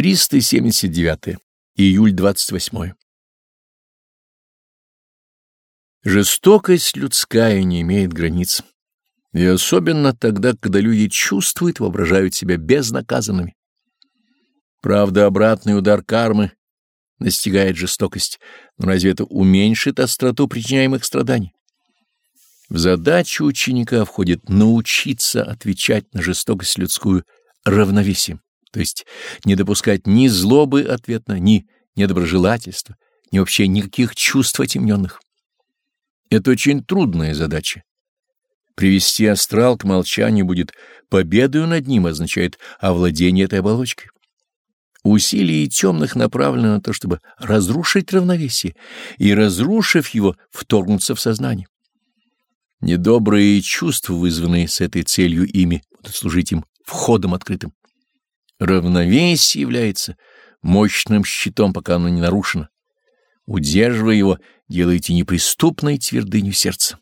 379. Июль 28. Жестокость людская не имеет границ. И особенно тогда, когда люди чувствуют, воображают себя безнаказанными. Правда, обратный удар кармы настигает жестокость, но разве это уменьшит остроту причиняемых страданий? В задачу ученика входит научиться отвечать на жестокость людскую равновесием то есть не допускать ни злобы ответно, ни недоброжелательства, ни вообще никаких чувств отемненных. Это очень трудная задача. Привести астрал к молчанию будет победою над ним, означает овладение этой оболочкой. Усилия темных направлены на то, чтобы разрушить равновесие, и, разрушив его, вторгнуться в сознание. Недобрые чувства, вызванные с этой целью ими, будут служить им входом открытым. Равновесие является мощным щитом, пока оно не нарушено. Удерживая его, делаете неприступной твердыню сердца.